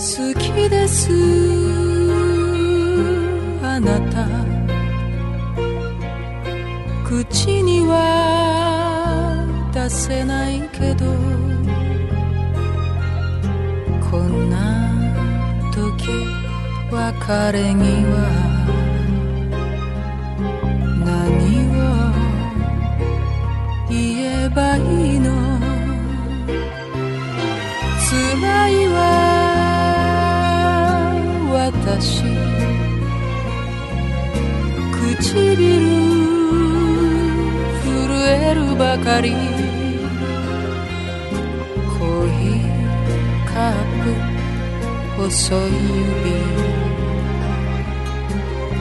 好きです。あなた。口には出せないけど。こんな時別れには私唇震えるばかり。コーヒーカップ細い指。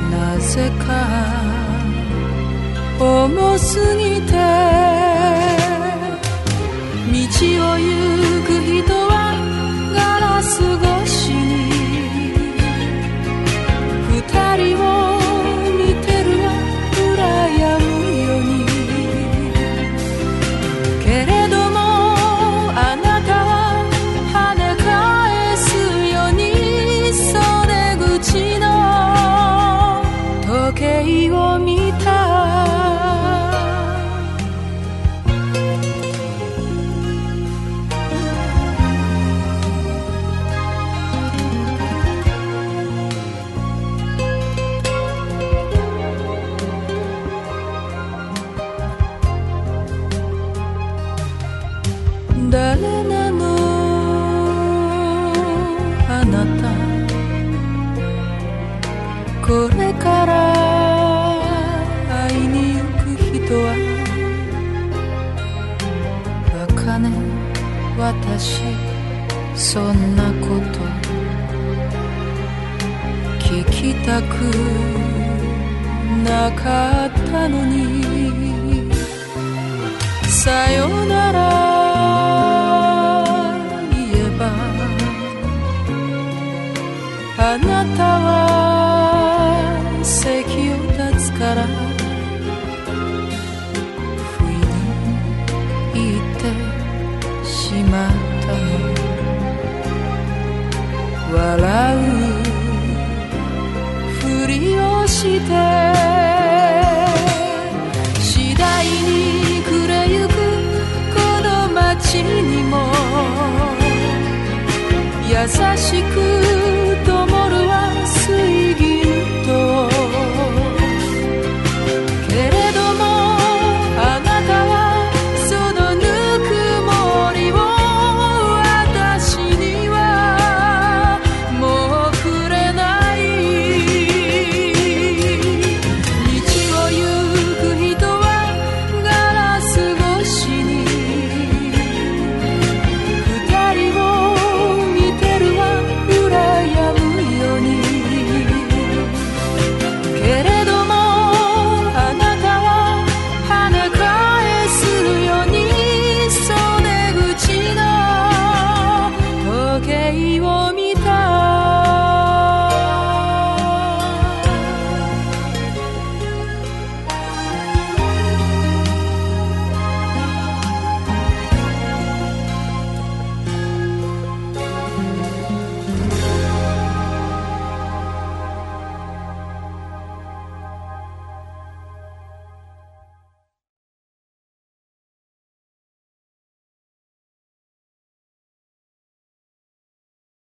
なぜか重すぎて道を行く人これから会いに行く人はバカね私そんなこと聞きたくなかったのに。さよなら。優しく